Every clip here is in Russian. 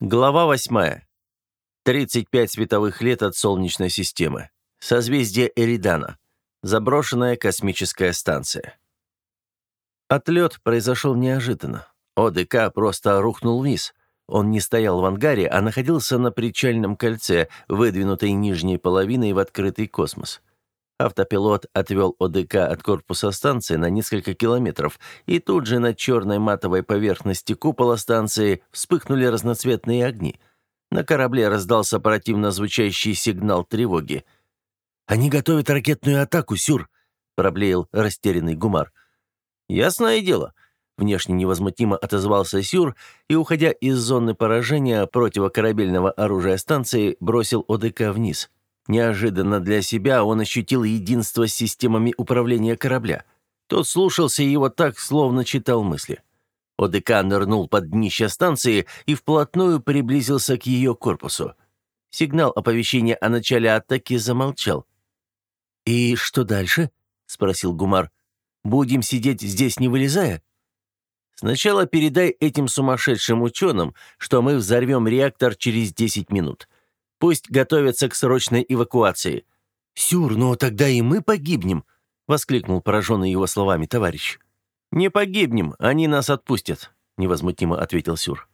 Глава 8. 35 световых лет от Солнечной системы. Созвездие Эридана. Заброшенная космическая станция. Отлет произошел неожиданно. ОДК просто рухнул вниз. Он не стоял в ангаре, а находился на причальном кольце, выдвинутой нижней половиной в открытый космос. Автопилот отвел ОДК от корпуса станции на несколько километров, и тут же на черной матовой поверхности купола станции вспыхнули разноцветные огни. На корабле раздался противно звучащий сигнал тревоги. «Они готовят ракетную атаку, Сюр!» — проблеял растерянный Гумар. «Ясное дело!» — внешне невозмутимо отозвался Сюр и, уходя из зоны поражения противокорабельного оружия станции, бросил ОДК вниз — Неожиданно для себя он ощутил единство с системами управления корабля. Тот слушался его так, словно читал мысли. ОДК нырнул под днище станции и вплотную приблизился к ее корпусу. Сигнал оповещения о начале атаки замолчал. «И что дальше?» — спросил Гумар. «Будем сидеть здесь, не вылезая?» «Сначала передай этим сумасшедшим ученым, что мы взорвем реактор через 10 минут. Пусть готовятся к срочной эвакуации». «Сюр, но тогда и мы погибнем», — воскликнул пораженный его словами товарищ. «Не погибнем, они нас отпустят», — невозмутимо ответил Сюр.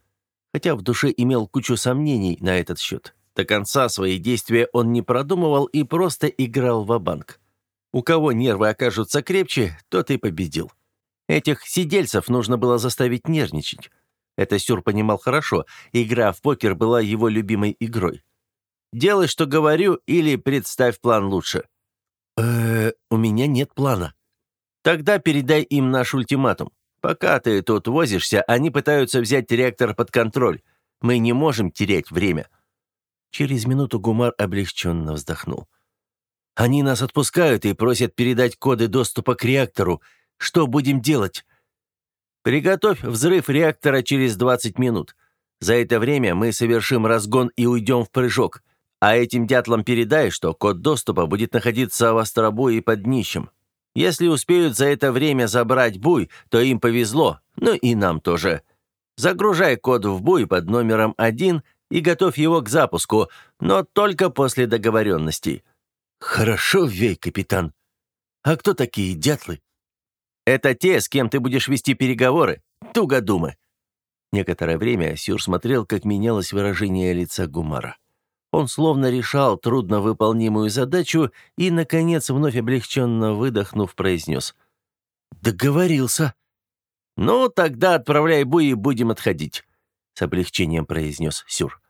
Хотя в душе имел кучу сомнений на этот счет. До конца свои действия он не продумывал и просто играл в банк У кого нервы окажутся крепче, тот и победил. Этих сидельцев нужно было заставить нервничать. Это Сюр понимал хорошо, игра в покер была его любимой игрой. Делай, что говорю, или представь план лучше». «Э, у меня нет плана». «Тогда передай им наш ультиматум. Пока ты тут возишься, они пытаются взять реактор под контроль. Мы не можем терять время». Через минуту Гумар облегченно вздохнул. «Они нас отпускают и просят передать коды доступа к реактору. Что будем делать?» «Приготовь взрыв реактора через 20 минут. За это время мы совершим разгон и уйдем в прыжок. А этим дятлам передай, что код доступа будет находиться в Остробуе под днищем. Если успеют за это время забрать буй, то им повезло, ну и нам тоже. Загружай код в буй под номером 1 и готовь его к запуску, но только после договоренностей». «Хорошо, Вей, капитан. А кто такие дятлы?» «Это те, с кем ты будешь вести переговоры. Тугодумы». Некоторое время Сюр смотрел, как менялось выражение лица Гумара. Он словно решал трудновыполнимую задачу и, наконец, вновь облегченно выдохнув, произнес. «Договорился». «Ну, тогда отправляй буй и будем отходить», — с облегчением произнес Сюр.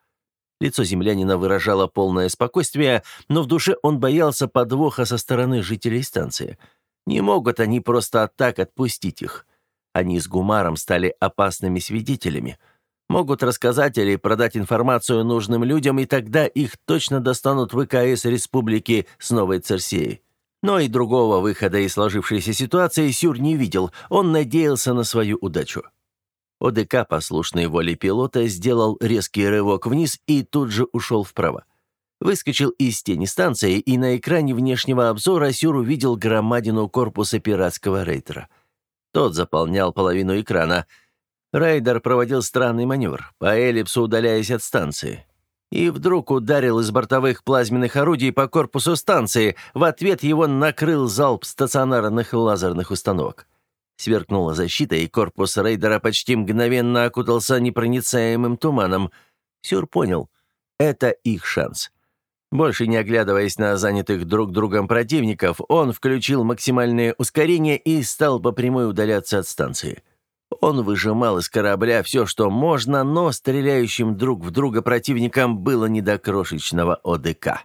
Лицо землянина выражало полное спокойствие, но в душе он боялся подвоха со стороны жителей станции. Не могут они просто так отпустить их. Они с Гумаром стали опасными свидетелями — Могут рассказать или продать информацию нужным людям, и тогда их точно достанут ВКС республики с Новой Церсеей. Но и другого выхода из сложившейся ситуации Сюр не видел, он надеялся на свою удачу. ОДК, послушной воле пилота, сделал резкий рывок вниз и тут же ушел вправо. Выскочил из тени станции, и на экране внешнего обзора Сюр увидел громадину корпуса пиратского рейтера. Тот заполнял половину экрана — Рейдер проводил странный маневр, по эллипсу удаляясь от станции. И вдруг ударил из бортовых плазменных орудий по корпусу станции. В ответ его накрыл залп стационарных лазерных установок. Сверкнула защита, и корпус рейдера почти мгновенно окутался непроницаемым туманом. Сюр понял. Это их шанс. Больше не оглядываясь на занятых друг другом противников, он включил максимальное ускорение и стал по прямой удаляться от станции. Он выжимал из корабля все, что можно, но стреляющим друг в друга противникам было не до крошечного ОДК.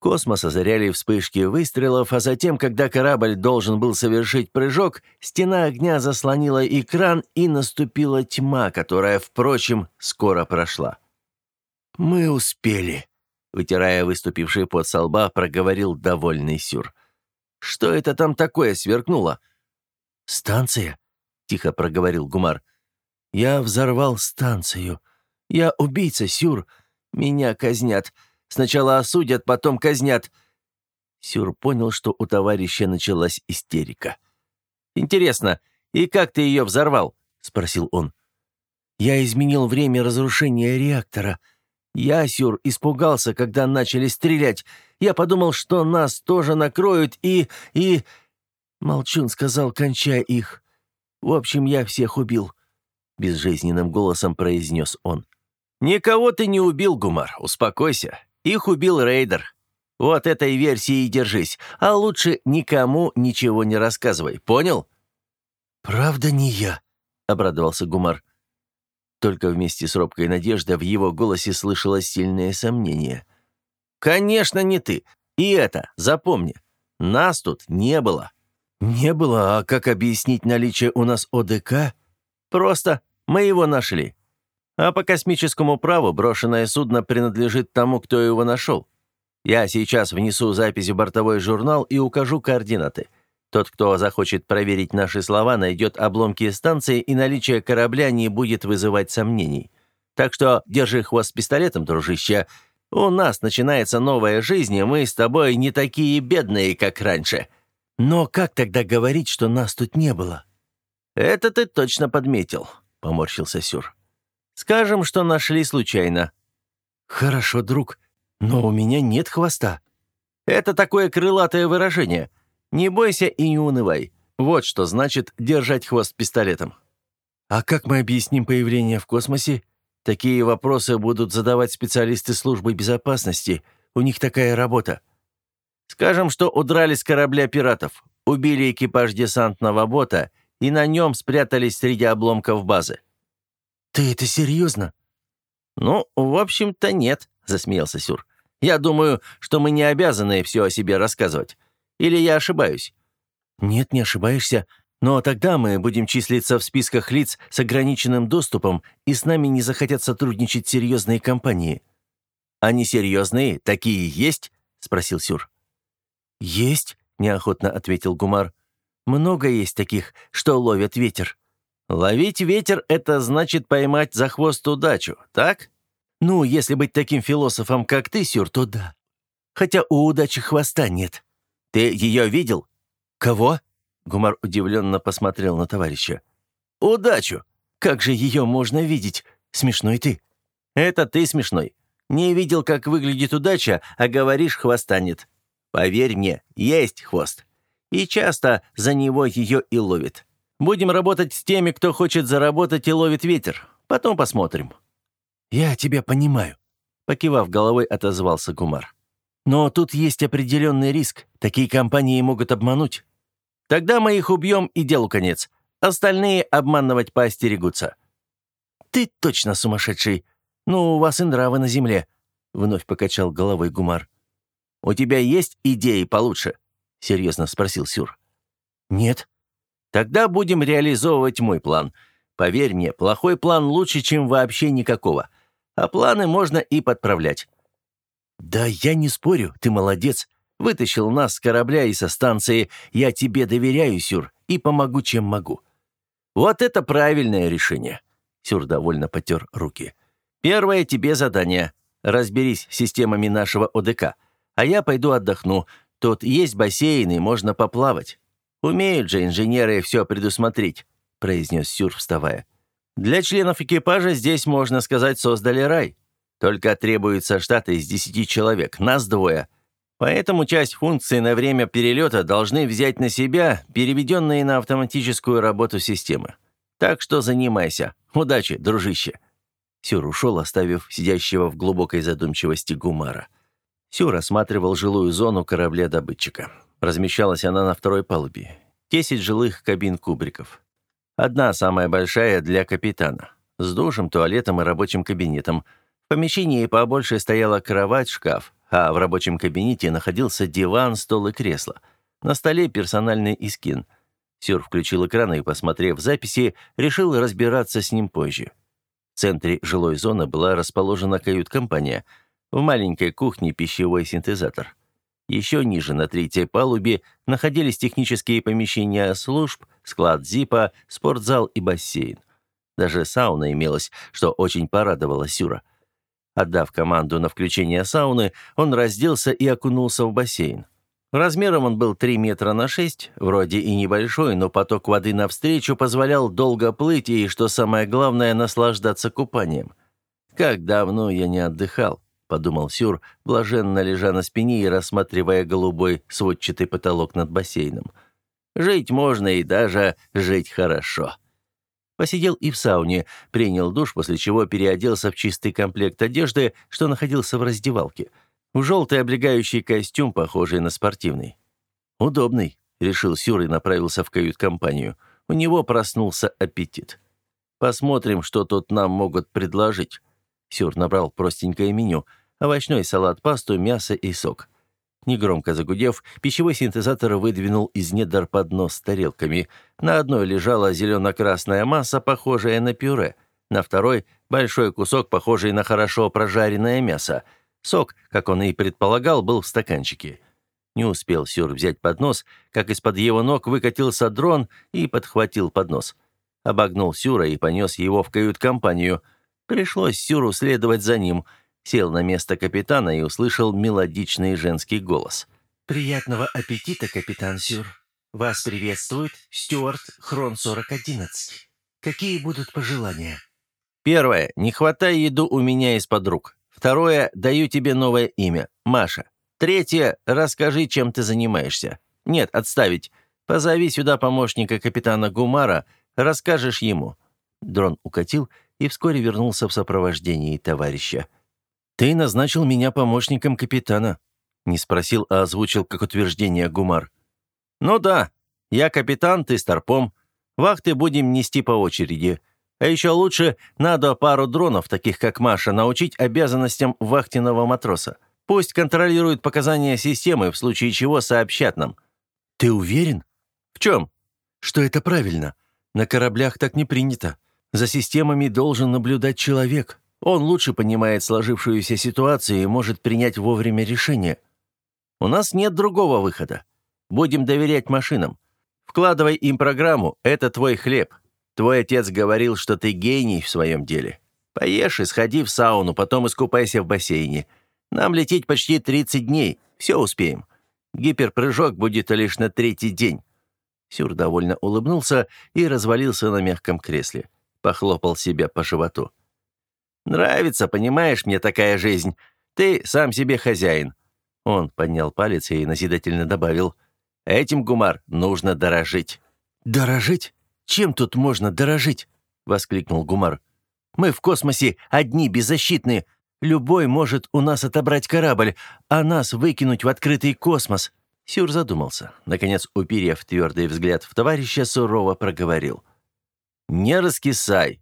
Космос озаряли вспышки выстрелов, а затем, когда корабль должен был совершить прыжок, стена огня заслонила экран, и наступила тьма, которая, впрочем, скоро прошла. «Мы успели», — вытирая выступивший пот со лба, проговорил довольный Сюр. «Что это там такое сверкнуло?» «Станция», тихо проговорил Гумар. «Я взорвал станцию. Я убийца, Сюр. Меня казнят. Сначала осудят, потом казнят». Сюр понял, что у товарища началась истерика. «Интересно, и как ты ее взорвал?» — спросил он. Я изменил время разрушения реактора. Я, Сюр, испугался, когда начали стрелять. Я подумал, что нас тоже накроют, и... и...» Молчун сказал, кончай их. «В общем, я всех убил», — безжизненным голосом произнес он. «Никого ты не убил, Гумар, успокойся. Их убил рейдер. Вот этой версии и держись, а лучше никому ничего не рассказывай, понял?» «Правда не я», — обрадовался Гумар. Только вместе с робкой надеждой в его голосе слышалось сильное сомнение. «Конечно, не ты. И это, запомни, нас тут не было». «Не было? А как объяснить наличие у нас ОДК?» «Просто мы его нашли. А по космическому праву брошенное судно принадлежит тому, кто его нашел. Я сейчас внесу запись в бортовой журнал и укажу координаты. Тот, кто захочет проверить наши слова, найдет обломки станции, и наличие корабля не будет вызывать сомнений. Так что держи хвост пистолетом, дружище. У нас начинается новая жизнь, и мы с тобой не такие бедные, как раньше. Но как тогда говорить, что нас тут не было? Это ты точно подметил, поморщился Сюр. Скажем, что нашли случайно. Хорошо, друг, но у меня нет хвоста. Это такое крылатое выражение — не бойся и не унывай. Вот что значит держать хвост пистолетом. А как мы объясним появление в космосе? Такие вопросы будут задавать специалисты службы безопасности. У них такая работа. Скажем, что удрали с корабля пиратов, убили экипаж десантного бота и на нем спрятались среди обломков базы. «Ты это серьезно?» «Ну, в общем-то, нет», — засмеялся Сюр. «Я думаю, что мы не обязаны все о себе рассказывать. Или я ошибаюсь?» «Нет, не ошибаешься. Но тогда мы будем числиться в списках лиц с ограниченным доступом, и с нами не захотят сотрудничать серьезные компании». «Они серьезные? Такие есть?» — спросил Сюр. «Есть», — неохотно ответил Гумар. «Много есть таких, что ловят ветер». «Ловить ветер — это значит поймать за хвост удачу, так?» «Ну, если быть таким философом, как ты, Сюр, то да. Хотя у удачи хвоста нет». Ты ее видел?» «Кого?» Гумар удивленно посмотрел на товарища. «Удачу! Как же ее можно видеть? Смешной ты!» «Это ты смешной. Не видел, как выглядит удача, а говоришь, хвоста нет. Поверь мне, есть хвост. И часто за него ее и ловит. Будем работать с теми, кто хочет заработать и ловит ветер. Потом посмотрим». «Я тебя понимаю», — покивав головой, отозвался Гумар. Но тут есть определенный риск. Такие компании могут обмануть. Тогда мы их убьем, и делу конец. Остальные обманывать поостерегутся». «Ты точно сумасшедший. Ну, у вас и нравы на земле», — вновь покачал головой Гумар. «У тебя есть идеи получше?» — серьезно спросил Сюр. «Нет». «Тогда будем реализовывать мой план. Поверь мне, плохой план лучше, чем вообще никакого. А планы можно и подправлять. «Да я не спорю, ты молодец. Вытащил нас с корабля и со станции. Я тебе доверяю, Сюр, и помогу, чем могу». «Вот это правильное решение!» Сюр довольно потер руки. «Первое тебе задание. Разберись с системами нашего ОДК. А я пойду отдохну. Тут есть бассейн, и можно поплавать. Умеют же инженеры все предусмотреть», — произнес Сюр, вставая. «Для членов экипажа здесь, можно сказать, создали рай. Только требуется штат из 10 человек, нас двое. Поэтому часть функций на время перелета должны взять на себя переведенные на автоматическую работу системы. Так что занимайся. Удачи, дружище». Сюр ушел, оставив сидящего в глубокой задумчивости Гумара. Сюр рассматривал жилую зону корабля-добытчика. Размещалась она на второй палубе. Десять жилых кабин-кубриков. Одна самая большая для капитана. С душем, туалетом и рабочим кабинетом – в помещении побольше стояла кровать, шкаф, а в рабочем кабинете находился диван, стол и кресло. На столе персональный искин. Сюр включил экран и, посмотрев записи, решил разбираться с ним позже. В центре жилой зоны была расположена кают-компания. В маленькой кухне пищевой синтезатор. Еще ниже, на третьей палубе, находились технические помещения служб, склад ЗИПа, спортзал и бассейн. Даже сауна имелась, что очень порадовало Сюра. Отдав команду на включение сауны, он разделся и окунулся в бассейн. Размером он был 3 метра на 6, вроде и небольшой, но поток воды навстречу позволял долго плыть и, что самое главное, наслаждаться купанием. «Как давно я не отдыхал», — подумал Сюр, блаженно лежа на спине и рассматривая голубой сводчатый потолок над бассейном. «Жить можно и даже жить хорошо». Посидел и в сауне, принял душ, после чего переоделся в чистый комплект одежды, что находился в раздевалке — в желтый облегающий костюм, похожий на спортивный. «Удобный», — решил Сюр и направился в кают-компанию. У него проснулся аппетит. «Посмотрим, что тут нам могут предложить». Сюр набрал простенькое меню. Овощной салат, пасту, мясо и сок. Негромко загудев, пищевой синтезатор выдвинул из недр поднос с тарелками. На одной лежала зелено-красная масса, похожая на пюре. На второй — большой кусок, похожий на хорошо прожаренное мясо — Сок, как он и предполагал, был в стаканчике. Не успел Сюр взять поднос, как из-под его ног выкатился дрон и подхватил поднос. Обогнул Сюра и понес его в кают-компанию. Пришлось Сюру следовать за ним. Сел на место капитана и услышал мелодичный женский голос. «Приятного аппетита, капитан Сюр. Вас приветствует Стюарт Хрон-4011. Какие будут пожелания?» «Первое. Не хватай еду у меня из-под рук. Второе, даю тебе новое имя – Маша. Третье, расскажи, чем ты занимаешься. Нет, отставить. Позови сюда помощника капитана Гумара, расскажешь ему». Дрон укатил и вскоре вернулся в сопровождении товарища. «Ты назначил меня помощником капитана», — не спросил, а озвучил как утверждение Гумар. «Ну да, я капитан, ты старпом. Вахты будем нести по очереди. А еще лучше надо пару дронов, таких как Маша, научить обязанностям вахтенного матроса. Пусть контролируют показания системы, в случае чего сообщат нам». «Ты уверен?» «В чем?» «Что это правильно. На кораблях так не принято. За системами должен наблюдать человек. Он лучше понимает сложившуюся ситуацию и может принять вовремя решение». «У нас нет другого выхода. Будем доверять машинам. Вкладывай им программу, это твой хлеб. Твой отец говорил, что ты гений в своем деле. Поешь и сходи в сауну, потом искупайся в бассейне. Нам лететь почти 30 дней, все успеем. Гиперпрыжок будет лишь на третий день». Сюр довольно улыбнулся и развалился на мягком кресле. Похлопал себя по животу. «Нравится, понимаешь, мне такая жизнь. Ты сам себе хозяин». Он поднял палец и назидательно добавил. «Этим, Гумар, нужно дорожить». «Дорожить? Чем тут можно дорожить?» — воскликнул Гумар. «Мы в космосе одни, беззащитные. Любой может у нас отобрать корабль, а нас выкинуть в открытый космос». Сюр задумался. Наконец, уперев твердый взгляд в товарища, сурово проговорил. «Не раскисай.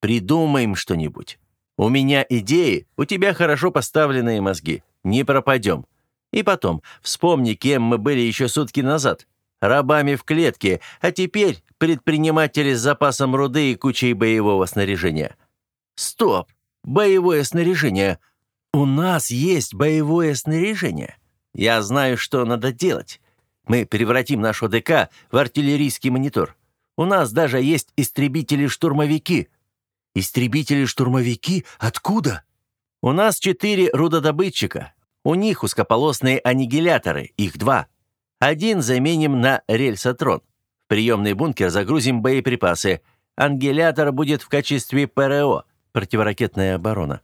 Придумаем что-нибудь. У меня идеи, у тебя хорошо поставленные мозги. Не пропадем. И потом, вспомни, кем мы были еще сутки назад рабами в клетке, а теперь предприниматели с запасом руды и кучей боевого снаряжения. Стоп! Боевое снаряжение. У нас есть боевое снаряжение. Я знаю, что надо делать. Мы превратим наш ОДК в артиллерийский монитор. У нас даже есть истребители-штурмовики. Истребители-штурмовики? Откуда? У нас четыре рудодобытчика. У них узкополосные аннигиляторы, их два. Один заменим на рельсотрон. В приемный бункер загрузим боеприпасы. Ангелятор будет в качестве ПРО, противоракетная оборона.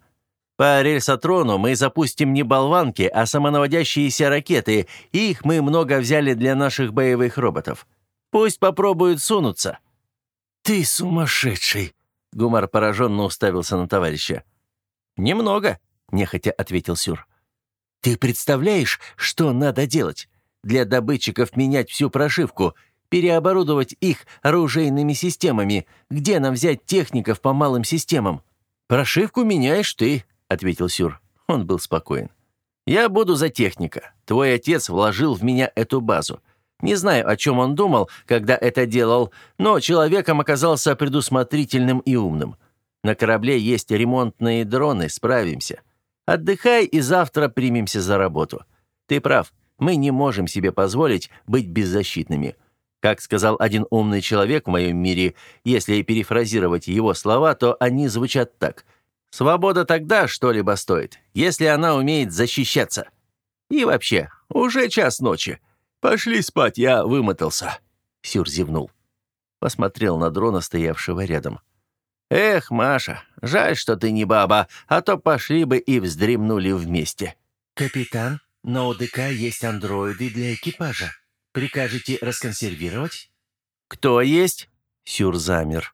По рельсотрону мы запустим не болванки, а самонаводящиеся ракеты, их мы много взяли для наших боевых роботов. Пусть попробуют сунуться». «Ты сумасшедший!» — Гумар пораженно уставился на товарища. «Немного», — нехотя ответил Сюр. «Ты представляешь, что надо делать? для добытчиков менять всю прошивку, переоборудовать их оружейными системами. Где нам взять техников по малым системам?» «Прошивку меняешь ты», — ответил Сюр. Он был спокоен. «Я буду за техника. Твой отец вложил в меня эту базу. Не знаю, о чем он думал, когда это делал, но человеком оказался предусмотрительным и умным. На корабле есть ремонтные дроны, справимся. Отдыхай и завтра примемся за работу. Ты прав, мы не можем себе позволить быть беззащитными. Как сказал один умный человек в моем мире, если перефразировать его слова, то они звучат так. «Свобода тогда что-либо стоит, если она умеет защищаться». И вообще, уже час ночи. «Пошли спать, я вымотался», — Сюр зевнул. Посмотрел на дрона, стоявшего рядом. «Эх, Маша, жаль, что ты не баба, а то пошли бы и вздремнули вместе». «Капитан, на ОДК есть андроиды для экипажа. Прикажете расконсервировать?» «Кто есть?» Сюр замер.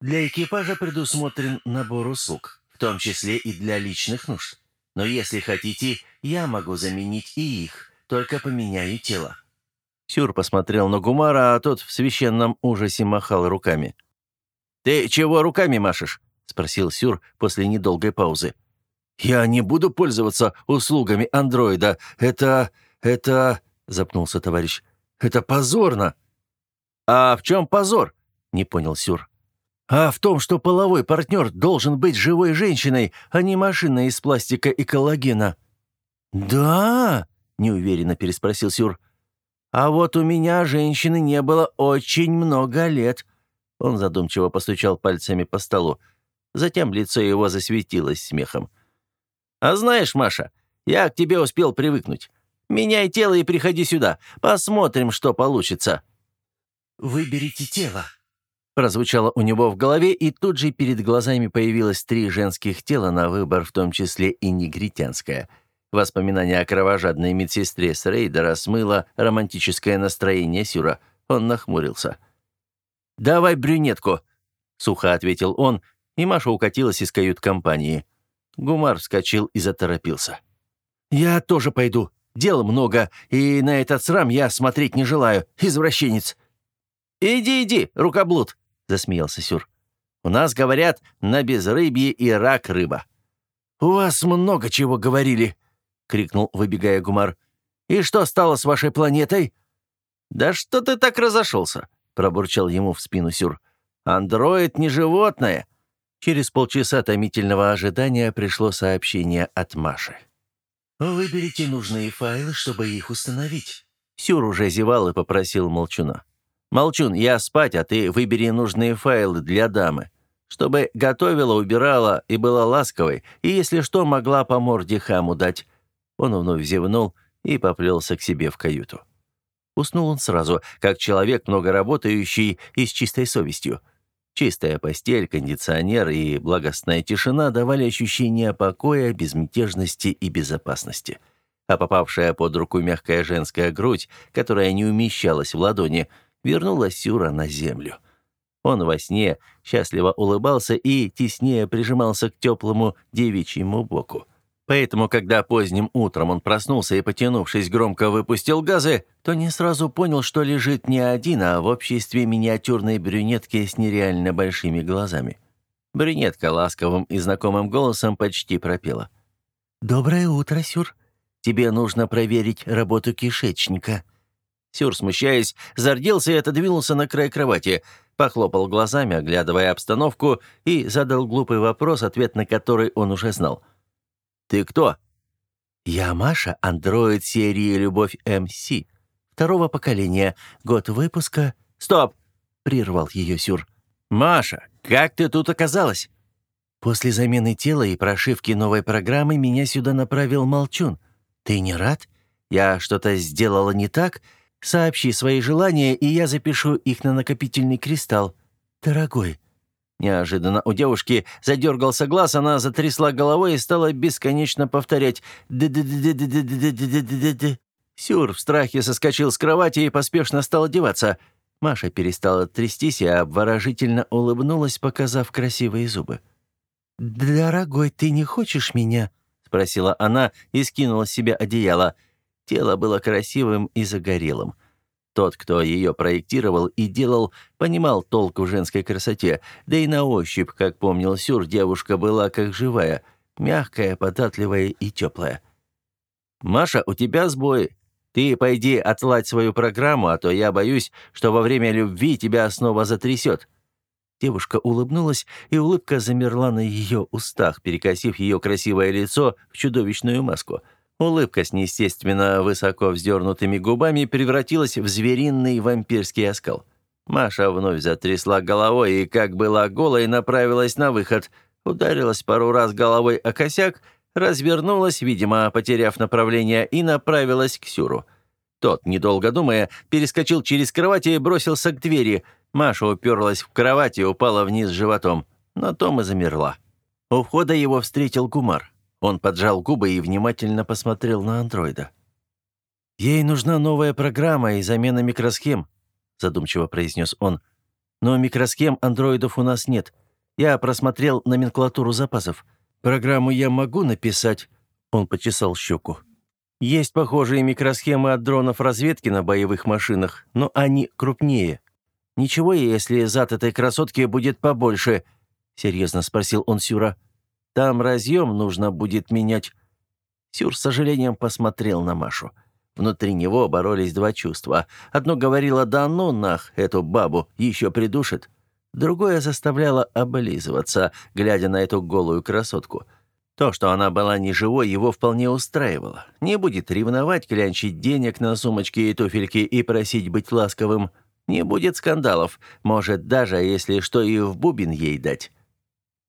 «Для экипажа предусмотрен набор услуг, в том числе и для личных нужд. Но если хотите, я могу заменить и их, только поменяю тело». Сюр посмотрел на Гумара, а тот в священном ужасе махал руками. «Ты чего руками машешь?» — спросил Сюр после недолгой паузы. «Я не буду пользоваться услугами андроида. Это... это...» — запнулся товарищ. «Это позорно!» «А в чем позор?» — не понял Сюр. «А в том, что половой партнер должен быть живой женщиной, а не машиной из пластика и коллагена». «Да?» — неуверенно переспросил Сюр. «А вот у меня женщины не было очень много лет. Он задумчиво постучал пальцами по столу. Затем лицо его засветилось смехом. «А знаешь, Маша, я к тебе успел привыкнуть. Меняй тело и приходи сюда. Посмотрим, что получится». «Выберите тело», прозвучало у него в голове, и тут же перед глазами появилось три женских тела на выбор, в том числе и негритянское. Воспоминание о кровожадной медсестре с рейдера смыло романтическое настроение Сюра. Он нахмурился. «Давай брюнетку», — сухо ответил он, и Маша укатилась из кают-компании. Гумар вскочил и заторопился. «Я тоже пойду. Дел много, и на этот срам я смотреть не желаю. Извращенец». «Иди, иди, рукоблуд», — засмеялся Сюр. «У нас, говорят, на безрыбье и рак рыба». «У вас много чего говорили», — крикнул, выбегая Гумар. «И что стало с вашей планетой?» «Да что ты так разошелся? пробурчал ему в спину Сюр. «Андроид не животное!» Через полчаса томительного ожидания пришло сообщение от Маши. «Выберите нужные файлы, чтобы их установить». Сюр уже зевал и попросил Молчуна. «Молчун, я спать, а ты выбери нужные файлы для дамы, чтобы готовила, убирала и была ласковой, и, если что, могла по морде хаму дать». Он вновь зевнул и поплелся к себе в каюту. Уснул он сразу, как человек, много работающий и с чистой совестью. Чистая постель, кондиционер и благостная тишина давали ощущение покоя, безмятежности и безопасности. А попавшая под руку мягкая женская грудь, которая не умещалась в ладони, вернула Сюра на землю. Он во сне счастливо улыбался и теснее прижимался к теплому девичьему боку. Поэтому, когда поздним утром он проснулся и, потянувшись, громко выпустил газы, то не сразу понял, что лежит не один, а в обществе миниатюрной брюнетки с нереально большими глазами. Брюнетка ласковым и знакомым голосом почти пропела. «Доброе утро, Сюр. Тебе нужно проверить работу кишечника». Сюр, смущаясь, зарделся и отодвинулся на край кровати, похлопал глазами, оглядывая обстановку, и задал глупый вопрос, ответ на который он уже знал – «Ты кто?» «Я Маша, андроид серии «Любовь МС». Второго поколения. Год выпуска...» «Стоп!» — прервал ее Сюр. «Маша, как ты тут оказалась?» «После замены тела и прошивки новой программы меня сюда направил Молчун. Ты не рад? Я что-то сделала не так? Сообщи свои желания, и я запишу их на накопительный кристалл. Дорогой, Неожиданно у девушки задергался глаз, она затрясла головой и стала бесконечно повторять «д-д-д-д-д-д-д-д-д-д». Сюр в страхе соскочил с кровати и поспешно стал одеваться. Маша перестала трястись и обворожительно улыбнулась, показав красивые зубы. «Дорогой, ты не хочешь меня?» — спросила она и скинула с себя одеяло. Тело было красивым и загорелым. Тот, кто ее проектировал и делал, понимал толк в женской красоте, да и на ощупь, как помнил Сюр, девушка была как живая, мягкая, податливая и теплая. «Маша, у тебя сбой. Ты пойди отладь свою программу, а то я боюсь, что во время любви тебя снова затрясет». Девушка улыбнулась, и улыбка замерла на ее устах, перекосив ее красивое лицо в чудовищную маску – Улыбка с неестественно высоко вздернутыми губами превратилась в звериный вампирский оскал. Маша вновь затрясла головой и, как была голой, направилась на выход. Ударилась пару раз головой о косяк, развернулась, видимо, потеряв направление, и направилась к Сюру. Тот, недолго думая, перескочил через кровать и бросился к двери. Маша уперлась в кровать и упала вниз животом. На том и замерла. У входа его встретил Гумар. Он поджал губы и внимательно посмотрел на андроида. «Ей нужна новая программа и замена микросхем», задумчиво произнес он. «Но микросхем андроидов у нас нет. Я просмотрел номенклатуру запасов. Программу я могу написать?» Он почесал щеку. «Есть похожие микросхемы от дронов разведки на боевых машинах, но они крупнее. Ничего, если зад этой красотки будет побольше?» Серьезно спросил он Сюра. «Там разъем нужно будет менять». Сюр с сожалением посмотрел на Машу. Внутри него боролись два чувства. Одно говорило «да ну нах, эту бабу еще придушит». Другое заставляло облизываться, глядя на эту голую красотку. То, что она была не живой, его вполне устраивало. Не будет ревновать, клянчить денег на сумочки и туфельки и просить быть ласковым. Не будет скандалов. Может, даже, если что, и в бубен ей дать.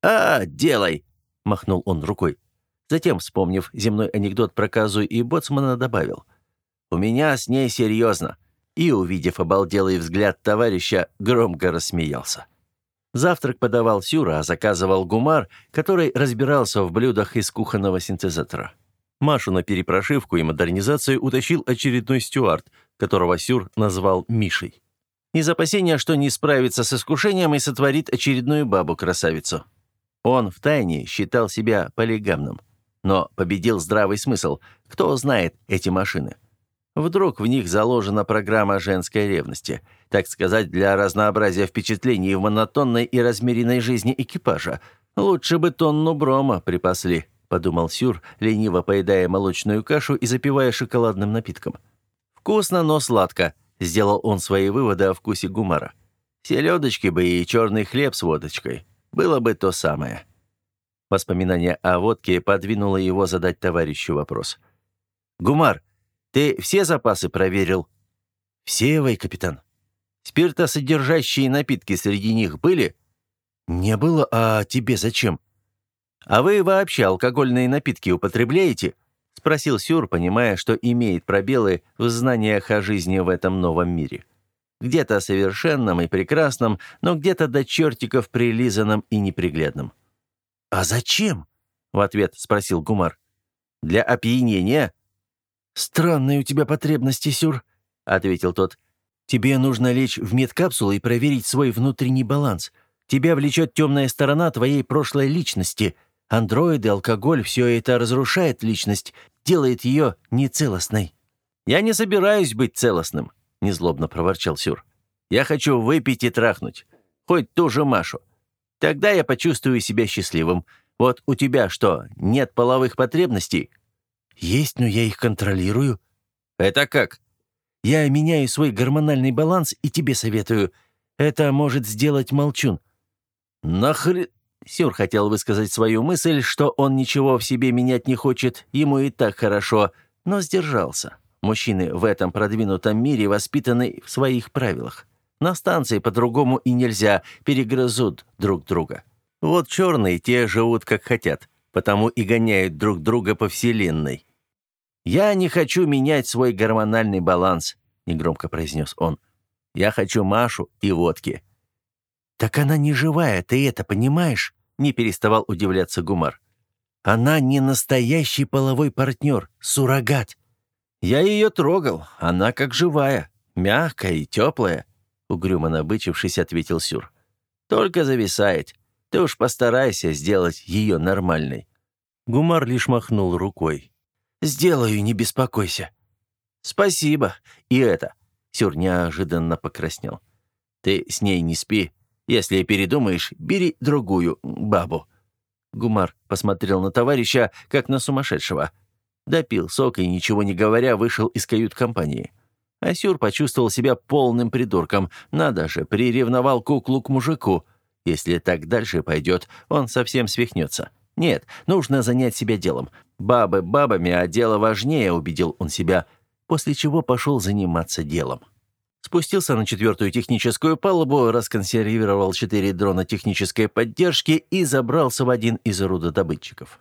«А, делай!» — махнул он рукой. Затем, вспомнив земной анекдот про Казу и Боцмана, добавил. У меня с ней серьезно». И, увидев обалделый взгляд товарища, громко рассмеялся. Завтрак подавал Сюра, а заказывал Гумар, который разбирался в блюдах из кухонного синтезатора. Машу на перепрошивку и модернизацию утащил очередной стюард, которого Сюр назвал Мишей. Из опасения, что не справится с искушением и сотворит очередную бабу-красавицу. Он втайне считал себя полигамным. Но победил здравый смысл. Кто знает эти машины? Вдруг в них заложена программа женской ревности, так сказать, для разнообразия впечатлений в монотонной и размеренной жизни экипажа. Лучше бы тонну брома припасли, подумал Сюр, лениво поедая молочную кашу и запивая шоколадным напитком. Вкусно, но сладко, сделал он свои выводы о вкусе гумара. Селедочки бы и черный хлеб с водочкой. Было бы то самое. Воспоминание о водке подвинуло его задать товарищу вопрос. «Гумар, ты все запасы проверил?» «Все, вой, капитан». «Спиртосодержащие напитки среди них были?» «Не было, а тебе зачем?» «А вы вообще алкогольные напитки употребляете?» — спросил Сюр, понимая, что имеет пробелы в знаниях о жизни в этом новом мире. Где-то совершенном и прекрасном, но где-то до чертиков прилизанном и неприглядном. «А зачем?» — в ответ спросил Гумар. «Для опьянения», «Странные у тебя потребности, Сюр», — ответил тот. «Тебе нужно лечь в медкапсулу и проверить свой внутренний баланс. Тебя влечет темная сторона твоей прошлой личности. Андроиды, алкоголь — все это разрушает личность, делает ее нецелостной». «Я не собираюсь быть целостным», — незлобно проворчал Сюр. «Я хочу выпить и трахнуть. Хоть ту же Машу. Тогда я почувствую себя счастливым. Вот у тебя что, нет половых потребностей?» «Есть, но я их контролирую». «Это как?» «Я меняю свой гормональный баланс и тебе советую. Это может сделать молчун». «Нахрен...» Сюр хотел высказать свою мысль, что он ничего в себе менять не хочет, ему и так хорошо, но сдержался. Мужчины в этом продвинутом мире воспитаны в своих правилах. На станции по-другому и нельзя, перегрызут друг друга. Вот черные те живут как хотят потому и гоняют друг друга по вселенной. «Я не хочу менять свой гормональный баланс», — негромко произнес он. «Я хочу Машу и водки». «Так она не живая, ты это понимаешь?» — не переставал удивляться Гумар. «Она не настоящий половой партнер, суррогат». «Я ее трогал, она как живая, мягкая и теплая», — угрюмо набычившись, ответил Сюр. «Только зависает. Ты уж постарайся сделать ее нормальной». Гумар лишь махнул рукой. «Сделаю, не беспокойся». «Спасибо. И это...» Сюр неожиданно покраснел. «Ты с ней не спи. Если передумаешь, бери другую бабу». Гумар посмотрел на товарища, как на сумасшедшего. Допил сок и, ничего не говоря, вышел из кают-компании. Асюр почувствовал себя полным придурком. Надо же, приревновал куклу к мужику. Если так дальше пойдет, он совсем свихнется. Нет, нужно занять себя делом. Бабы бабами, а дело важнее, убедил он себя, после чего пошел заниматься делом. Спустился на четвертую техническую палубу, расконсервировал четыре дрона технической поддержки и забрался в один из рудодобытчиков.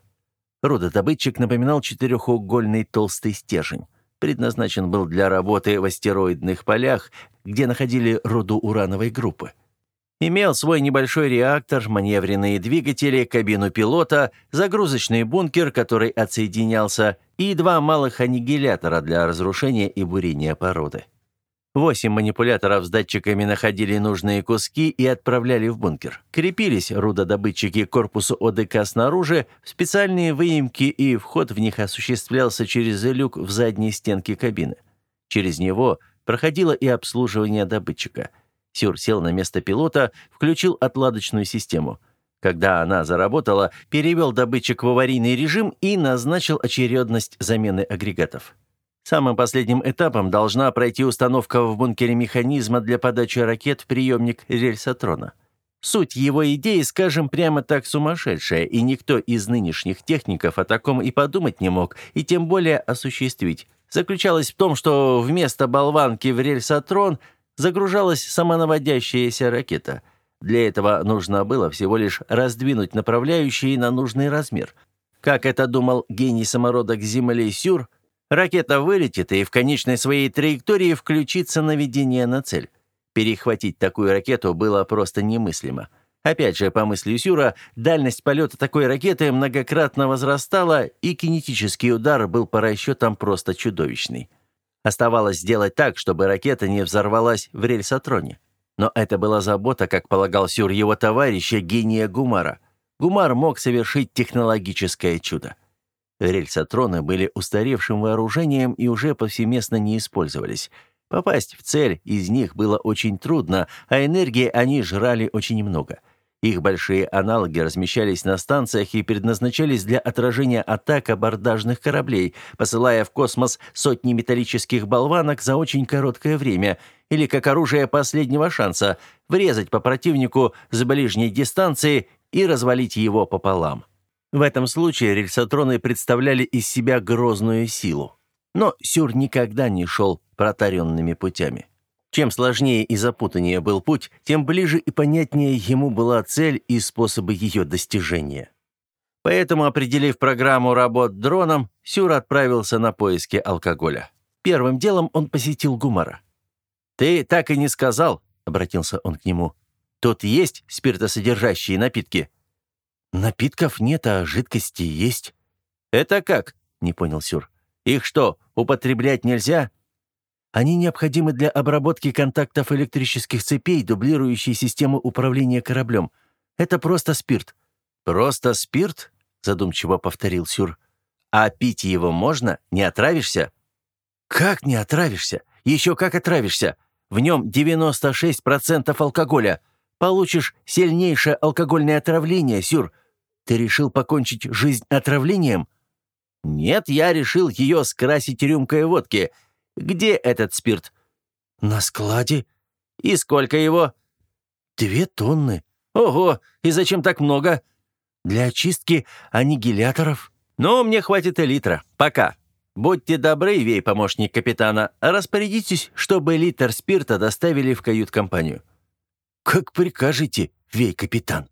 Рудодобытчик напоминал четырехугольный толстый стержень. предназначен был для работы в астероидных полях, где находили руду урановой группы. Имел свой небольшой реактор, маневренные двигатели, кабину пилота, загрузочный бункер, который отсоединялся, и два малых аннигилятора для разрушения и бурения породы. Восемь манипуляторов с датчиками находили нужные куски и отправляли в бункер. Крепились рудодобытчики к корпусу ОДК снаружи в специальные выемки, и вход в них осуществлялся через люк в задней стенке кабины. Через него проходило и обслуживание добытчика – Сюр сел на место пилота, включил отладочную систему. Когда она заработала, перевел добытчик в аварийный режим и назначил очередность замены агрегатов. Самым последним этапом должна пройти установка в бункере механизма для подачи ракет в приемник рельсотрона. Суть его идеи, скажем прямо так, сумасшедшая, и никто из нынешних техников о таком и подумать не мог, и тем более осуществить. Заключалась в том, что вместо болванки в рельсотрон – загружалась самонаводящаяся ракета. Для этого нужно было всего лишь раздвинуть направляющие на нужный размер. Как это думал гений самородок Земли Сюр, ракета вылетит и в конечной своей траектории включится наведение на цель. Перехватить такую ракету было просто немыслимо. Опять же, по мысли Сюра, дальность полета такой ракеты многократно возрастала, и кинетический удар был по расчетам просто чудовищный. Оставалось сделать так, чтобы ракета не взорвалась в рельсотроне. Но это была забота, как полагал Сюр его товарища, гения Гумара. Гумар мог совершить технологическое чудо. Рельсотроны были устаревшим вооружением и уже повсеместно не использовались. Попасть в цель из них было очень трудно, а энергии они жрали очень много – их большие аналоги размещались на станциях и предназначались для отражения атак абордажных кораблей, посылая в космос сотни металлических болванок за очень короткое время, или как оружие последнего шанса врезать по противнику с ближней дистанции и развалить его пополам. В этом случае рельсотроны представляли из себя грозную силу. Но Сюр никогда не шел протаренными путями. Чем сложнее и запутаннее был путь, тем ближе и понятнее ему была цель и способы ее достижения. Поэтому, определив программу работ дроном, Сюр отправился на поиски алкоголя. Первым делом он посетил Гумара. «Ты так и не сказал», — обратился он к нему. «Тут есть спиртосодержащие напитки?» «Напитков нет, а жидкости есть». «Это как?» — не понял Сюр. «Их что, употреблять нельзя?» Они необходимы для обработки контактов электрических цепей, дублирующей систему управления кораблем. Это просто спирт». «Просто спирт?» — задумчиво повторил Сюр. «А пить его можно? Не отравишься?» «Как не отравишься? Еще как отравишься! В нем 96% алкоголя. Получишь сильнейшее алкогольное отравление, Сюр. Ты решил покончить жизнь отравлением?» «Нет, я решил ее скрасить рюмкой водки. Где этот спирт?» «На складе». «И сколько его?» «Две тонны». «Ого! И зачем так много?» «Для очистки аннигиляторов». «Ну, мне хватит и литра. Пока. Будьте добры, Вей, помощник капитана, распорядитесь, чтобы литр спирта доставили в кают-компанию». «Как прикажете, Вей, капитан».